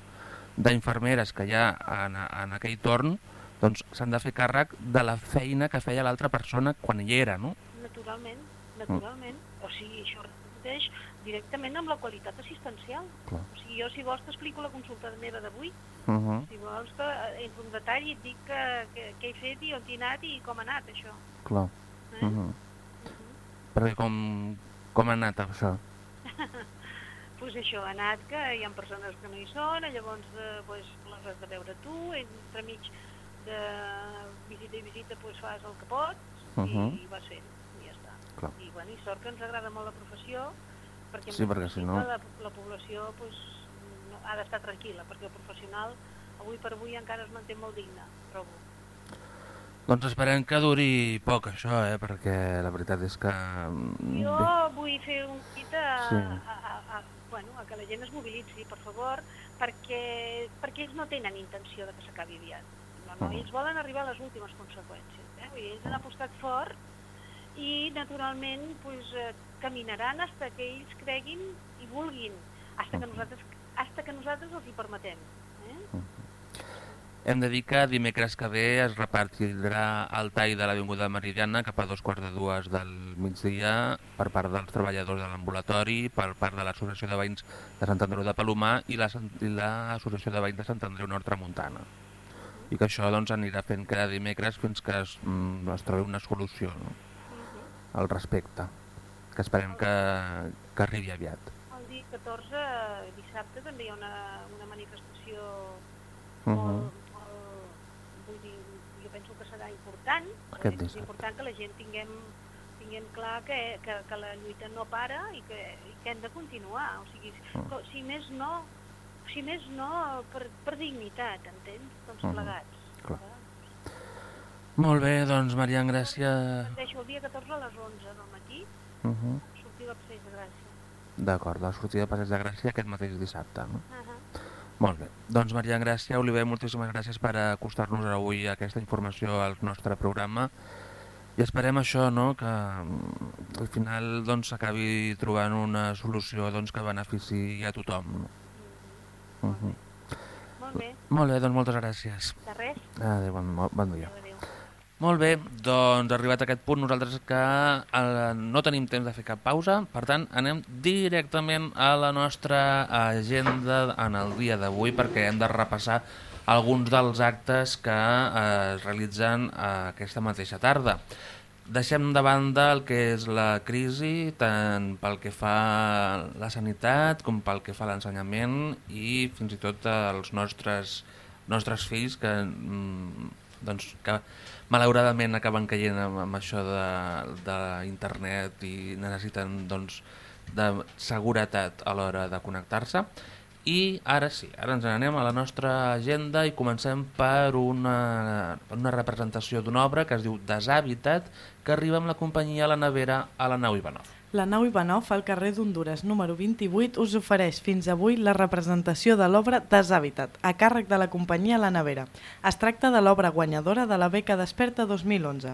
d'infermeres que hi ha en, en aquell torn doncs s'han de fer càrrec de la feina que feia l'altra persona quan hi era, no? Naturalment, naturalment, o sigui, això repercuteix directament amb la qualitat assistencial. Clar. O sigui, jo si vols t'explico la consulta meva d'avui, Uh -huh. si vols que eh, entro en detall i et dic que, que, què he fet i on he anat i com ha anat això. Clar. Eh? Uh -huh. Perquè com, com ha anat això? pues això, ha anat que hi ha persones que no hi són, llavors eh, pues, les has de veure tu, entremig de visita i visita pues, fas el que pots Uh -huh. i vas fent, i ja està. Clar. I, bueno, I sort que ens agrada molt la professió, perquè Sí, perquè si no- la, la població pues, no, ha d'estar tranquil·la, perquè el professional avui per avui encara es manté molt digne, trobo. Doncs esperem que duri poc això, eh? perquè la veritat és que... mm, Jo bé, vull fer un crit a, Sí. a, a, a, bueno, a que la gent es mobilitzi, per favor, perquè, perquè ells no tenen intenció de que s'acabi aviat. No, no, Mhm. ells volen arribar a les últimes conseqüències. Eh? Vull dir, ells han apostat fort i, naturalment, pues, eh, caminaran fins que ells creguin i vulguin, fins que nosaltres, hasta que nosaltres els hi permetem. Hem de dir que dimecres que ve es repartirà el tall de l'Avinguda Meridiana cap a dos quarts de dues del migdia per part dels treballadors de l'ambulatori, per part de l'Associació de Veïns de Sant Andreu de Palomar i l'Associació de Veïns de Sant Andreu Nord Tramuntana. I que això doncs, anirà fent cada dimecres fins que es, mm, es trobi una solució no? al respecte, que esperem que, que arribi aviat. El dia 14, dissabte, també hi ha una, una manifestació Uh molt, -huh. molt, vull dir, jo penso que serà important, Aquest és dissabte. important que la gent tinguem, tinguem clar que, que, que la lluita no para i que, i que hem de continuar, o sigui, Mm. si més no, si més no per, per dignitat, entens? Tots Mhm. plegats. Clar. Molt bé, doncs, Marian, gràcies. Deixo el dia 14 a les 11 del matí, Uh -huh. sortir del Passeig de Gràcia. D'acord, la sortida de Passeig de Gràcia aquest mateix dissabte. No? Uh -huh. Molt bé. Doncs, Marian Gràcia, Oliver, moltíssimes gràcies per acostar-nos avui a aquesta informació al nostre programa. I esperem això, no?, que mm, al final doncs, s'acabi trobant una solució doncs, que benefici a tothom. Uh -huh. Molt bé, Molt bé, doncs moltes gràcies. de res. Adéu, bon, bon dia. Adéu. Molt bé, doncs arribat a aquest punt nosaltres que eh, no tenim temps de fer cap pausa, per tant anem directament a la nostra agenda en el dia d'avui perquè hem de repassar alguns dels actes que eh, es realitzen eh, aquesta mateixa tarda. Deixem de banda el que és la crisi, tant pel que fa a la sanitat com pel que fa a l'ensenyament i fins i tot als nostres, nostres fills que, mm, doncs, que malauradament acaben caient amb, amb això de, de internet i necessiten doncs, de seguretat a l'hora de connectar-se. I ara sí, ara ens n'anem a la nostra agenda i comencem per una, una representació d'una obra que es diu Deshabitat, que arriba amb la companyia La Nevera a la nau Ivanov. La nau Ivanov, al carrer d'Honduras número 28, us ofereix fins avui la representació de l'obra Deshabitat, a càrrec de la companyia La Nevera. Es tracta de l'obra guanyadora de la beca Desperta 2011.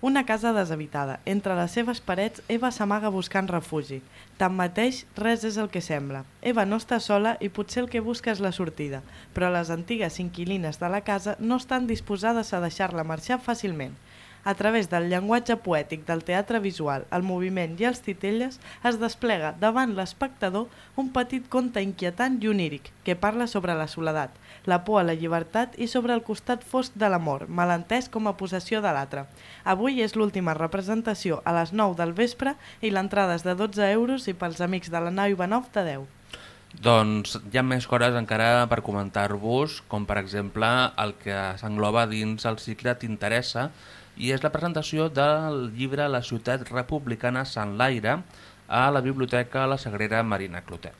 Una casa deshabitada. Entre les seves parets, Eva s'amaga buscant refugi. Tanmateix, res és el que sembla. Eva no està sola i potser el que busca és la sortida, però les antigues inquilines de la casa no estan disposades a deixar-la marxar fàcilment. A través del llenguatge poètic del teatre visual, el moviment i els titelles, es desplega davant l'espectador un petit conte inquietant i oníric que parla sobre la soledat, la por a la llibertat i sobre el costat fosc de l'amor, malentès com a possessió de l'altre. Avui és l'última representació a les 9 del vespre i l'entrada és de 12 euros i pels amics de la nau Ivanov de 10. Doncs hi ha més coses encara per comentar-vos, com per exemple el que s'engloba dins el cicle T'interessa, i és la presentació del llibre La ciutat republicana Sant Laire a la Biblioteca La Sagrera Marina Clotet.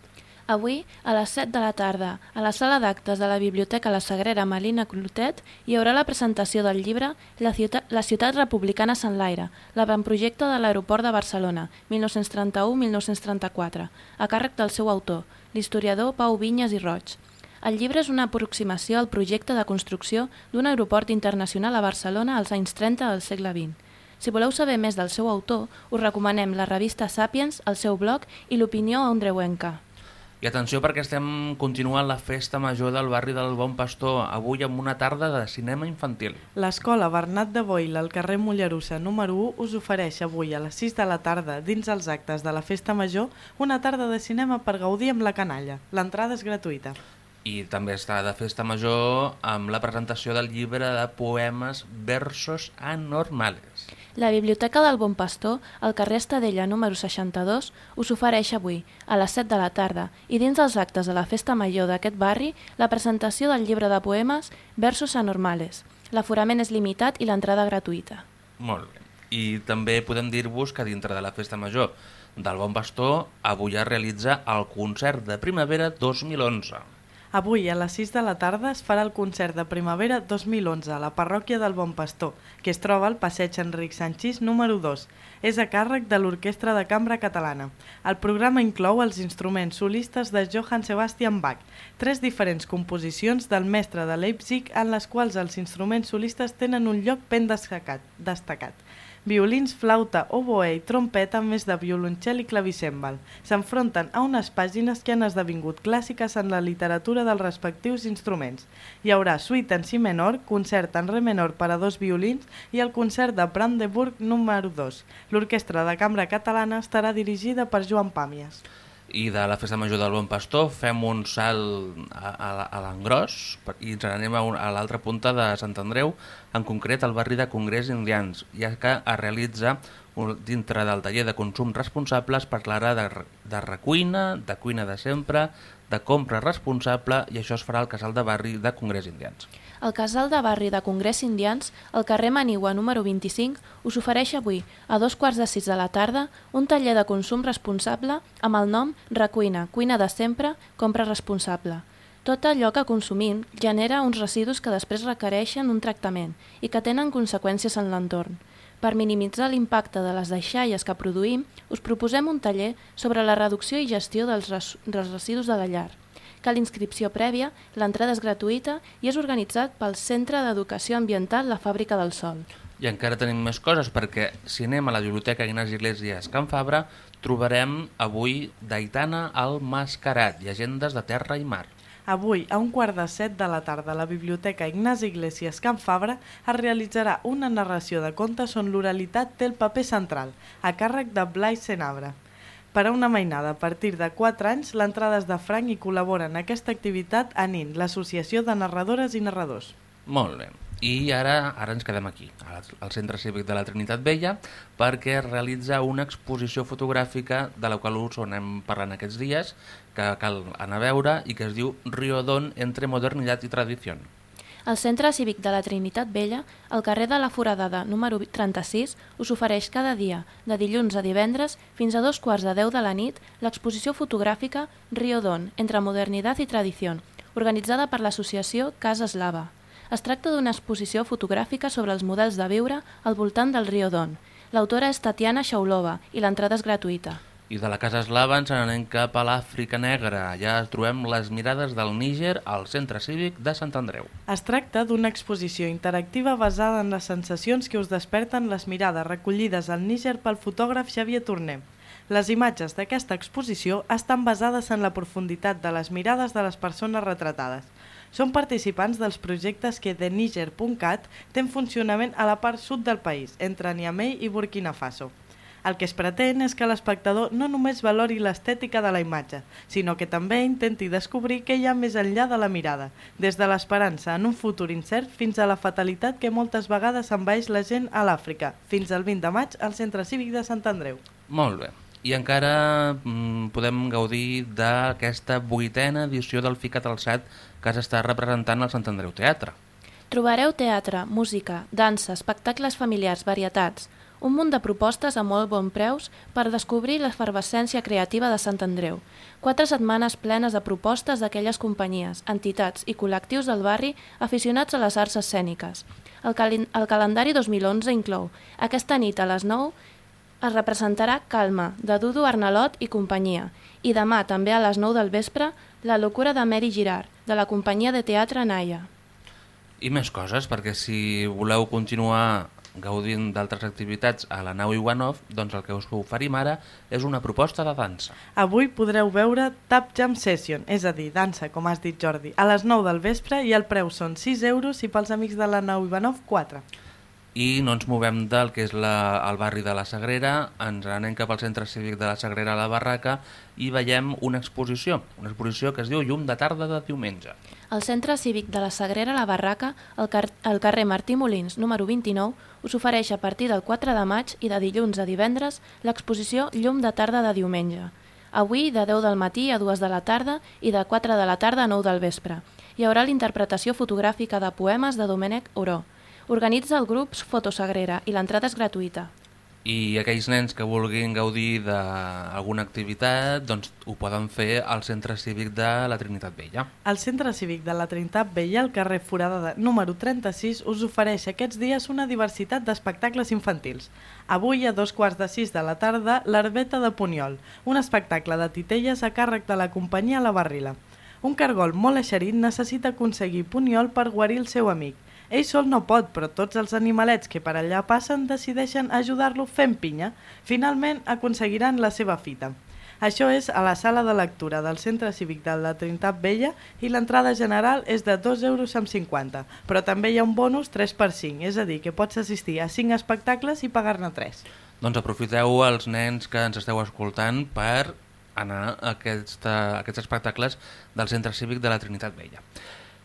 Avui, a les 7 de la tarda, a la sala d'actes de la Biblioteca La Sagrera Marina Clotet, hi haurà la presentació del llibre La ciutat, la ciutat republicana Sant Laire, l'avantprojecte de l'aeroport de Barcelona, 1931-1934, a càrrec del seu autor, l'historiador Pau Vinyes i Roig. El llibre és una aproximació al projecte de construcció d'un aeroport internacional a Barcelona als anys 30 del segle XX. Si voleu saber més del seu autor, us recomanem la revista Sapiens, el seu blog i l'opinió andreuenca. I atenció perquè estem continuant la festa major del barri del Bon Pastor, avui amb una tarda de cinema infantil. L'escola Bernat de Boil al carrer Mollerussa número 1 us ofereix avui a les 6 de la tarda, dins els actes de la Festa Major, una tarda de cinema per gaudir amb la canalla. L'entrada és gratuïta. I també està de festa major amb la presentació del llibre de poemes Versos anormales. La Biblioteca del Bon Pastor, al carrer Estadella número 62, us ofereix avui, a les 7 de la tarda, i dins els actes de la Festa Major d'aquest barri, la presentació del llibre de poemes Versos anormales. L'aforament és limitat i l'entrada gratuïta. Molt bé. I també podem dir-vos que dintre de la festa major del Bon Pastor avui es realitza el concert de primavera 2011. Avui, a les 6 de la tarda, es farà el concert de primavera 2011 a la parròquia del Bon Pastor, que es troba al passeig Enric Sanchís número 2. És a càrrec de l'Orquestra de Cambra Catalana. El programa inclou els instruments solistes de Johann Sebastian Bach, tres diferents composicions del mestre de Leipzig en les quals els instruments solistes tenen un lloc ben destacat. destacat violins, flauta, oboe i trompeta, més de violoncel i clavicèmbal. S'enfronten a unes pàgines que han esdevingut clàssiques en la literatura dels respectius instruments. Hi haurà suite en si menor, concert en re menor per a dos violins i el concert de Brandenburg número 2. L'Orquestra de Cambra Catalana estarà dirigida per Joan Pàmies i de la Festa Major del Bon Pastor fem un salt a, a, a l'engròs i ens anem a, a l'altra punta de Sant Andreu, en concret al barri de Congrés Indians, ja que es realitza un, dintre del taller de consum responsable es parlarà de, de recuina, de cuina de sempre, de compra responsable i això es farà al casal de barri de Congrés Indians. El casal de barri de Congrés Indians, al carrer Manigua número 25, us ofereix avui, a dos quarts de sis de la tarda, un taller de consum responsable amb el nom Recuina, cuina de sempre, compra responsable. Tot allò que consumim genera uns residus que després requereixen un tractament i que tenen conseqüències en l'entorn. Per minimitzar l'impacte de les deixalles que produïm, us proposem un taller sobre la reducció i gestió dels, dels residus de la llar. Cal inscripció prèvia, l'entrada és gratuïta i és organitzat pel Centre d'Educació Ambiental La Fàbrica del Sol. I encara tenim més coses, perquè si anem a la Biblioteca Ignasi Iglesias Can Fabra, trobarem avui d'Aitana al Mascarat, llegendes de terra i mar. Avui, a un quart de set de la tarda, a la Biblioteca Ignasi Iglesias Can Fabra es realitzarà una narració de contes on l'oralitat té el paper central, a càrrec de Blai Senabre. Per a una mainada a partir de 4 anys, l'entrada és de franc i col·labora en aquesta activitat ANIN, l'Associació de Narradores i Narradors. Molt bé. I ara ara ens quedem aquí, al Centre Cívic de la Trinitat Vella, perquè es realitza una exposició fotogràfica de la qual us anem parlant aquests dies, que cal anar a veure i que es diu Riodon entre modernitat i tradició. El Centre Cívic de la Trinitat Vella, al carrer de la Foradada número 36, us ofereix cada dia, de dilluns a divendres, fins a dos quarts de deu de la nit, l'exposició fotogràfica Riodon, entre modernitat i tradició, organitzada per l'associació Casa Eslava. Es tracta d'una exposició fotogràfica sobre els models de viure al voltant del riu Don. L'autora és Tatiana Shaulova i l'entrada és gratuïta. I de la Casa Eslava ens n'anem cap a l'Àfrica Negra. Allà trobem les mirades del Níger al Centre Cívic de Sant Andreu. Es tracta d'una exposició interactiva basada en les sensacions que us desperten les mirades recollides al Níger pel fotògraf Xavier Torner. Les imatges d'aquesta exposició estan basades en la profunditat de les mirades de les persones retratades. Són participants dels projectes que TheNiger.cat té en funcionament a la part sud del país, entre Niamey i Burkina Faso. El que es pretén és que l'espectador no només valori l'estètica de la imatge, sinó que també intenti descobrir què hi ha més enllà de la mirada, des de l'esperança en un futur incert fins a la fatalitat que moltes vegades envaeix la gent a l'Àfrica, fins al 20 de maig al Centre Cívic de Sant Andreu. Molt bé. I encara mm, podem gaudir d'aquesta vuitena edició del Ficat Alçat que s'està representant al Sant Andreu Teatre. Trobareu teatre, música, dansa, espectacles familiars, varietats, un munt de propostes a molt bon preus per descobrir l'efervescència creativa de Sant Andreu. Quatre setmanes plenes de propostes d'aquelles companyies, entitats i col·lectius del barri aficionats a les arts escèniques. El, cali el calendari 2011 inclou aquesta nit a les 9 es representarà Calma, de Dudu Arnalot i companyia, i demà, també a les 9 del vespre, La locura de Mary Girard, de la companyia de teatre Naya. I més coses, perquè si voleu continuar gaudint d'altres activitats a la nau Iwanov, doncs el que us oferim ara és una proposta de dansa. Avui podreu veure Tap Jam Session, és a dir, dansa, com has dit Jordi, a les 9 del vespre i el preu són 6 euros i pels amics de la nau Ivanov 4. I no ens movem del que és la, el barri de la Sagrera, ens anem cap al centre cívic de la Sagrera a la Barraca i veiem una exposició, una exposició que es diu Llum de tarda de diumenge. El Centre Cívic de la Sagrera La Barraca, al, car al carrer Martí Molins, número 29, us ofereix a partir del 4 de maig i de dilluns a divendres l'exposició Llum de tarda de diumenge. Avui de 10 del matí a 2 de la tarda i de 4 de la tarda a 9 del vespre. Hi haurà l'interpretació fotogràfica de poemes de Domènec Oró. Organitza el grup Fotosagrera i l'entrada és gratuïta. I aquells nens que vulguin gaudir d'alguna activitat doncs ho poden fer al Centre Cívic de la Trinitat Vella. El Centre Cívic de la Trinitat Vella, al carrer Foradada número 36, us ofereix aquests dies una diversitat d'espectacles infantils. Avui, a dos quarts de sis de la tarda, l'Arbeta de Puniol, un espectacle de titelles a càrrec de la companyia La Barrila. Un cargol molt eixerit necessita aconseguir Puniol per guarir el seu amic. Ell sol no pot, però tots els animalets que per allà passen decideixen ajudar-lo fent pinya. Finalment aconseguiran la seva fita. Això és a la sala de lectura del Centre Cívic de la Trinitat Vella i l'entrada general és de 2,50 euros, però també hi ha un bonus 3 per 5, és a dir, que pots assistir a 5 espectacles i pagar-ne 3. Doncs aprofiteu els nens que ens esteu escoltant per anar a, aquesta, a aquests espectacles del Centre Cívic de la Trinitat Vella.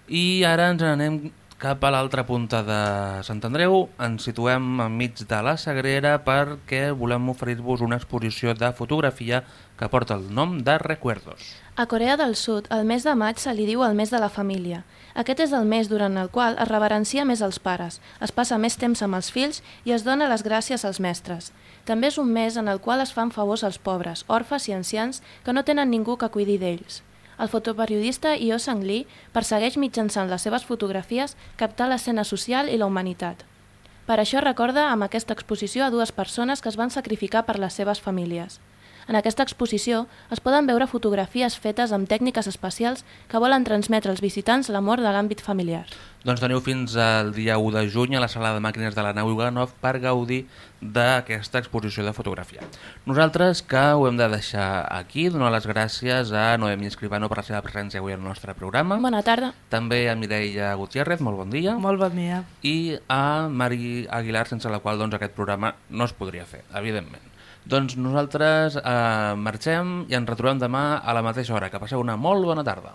I ara ens anem cap a l'altra punta de Sant Andreu, ens situem enmig de la Sagrera perquè volem oferir-vos una exposició de fotografia que porta el nom de Recuerdos. A Corea del Sud, el mes de maig se li diu el mes de la família. Aquest és el mes durant el qual es reverencia més els pares, es passa més temps amb els fills i es dona les gràcies als mestres. També és un mes en el qual es fan favors als pobres, orfes i ancians que no tenen ningú que cuidi d'ells. El fotoperiodista Io Sang-Lee persegueix mitjançant les seves fotografies captar l'escena social i la humanitat. Per això recorda amb aquesta exposició a dues persones que es van sacrificar per les seves famílies. En aquesta exposició es poden veure fotografies fetes amb tècniques especials que volen transmetre als visitants l'amor de l'àmbit familiar. Doncs teniu fins al dia 1 de juny a la sala de màquines de la nau Iganov per gaudir d'aquesta exposició de fotografia. Nosaltres que ho hem de deixar aquí, donar les gràcies a Noemi Escribano per la seva presència avui al nostre programa. Bona tarda. També a Mireia Gutiérrez, molt bon dia. Molt bon dia. I a Mari Aguilar, sense la qual doncs, aquest programa no es podria fer, evidentment. Doncs nosaltres eh, marxem i ens retrobem demà a la mateixa hora. Que passeu una molt bona tarda.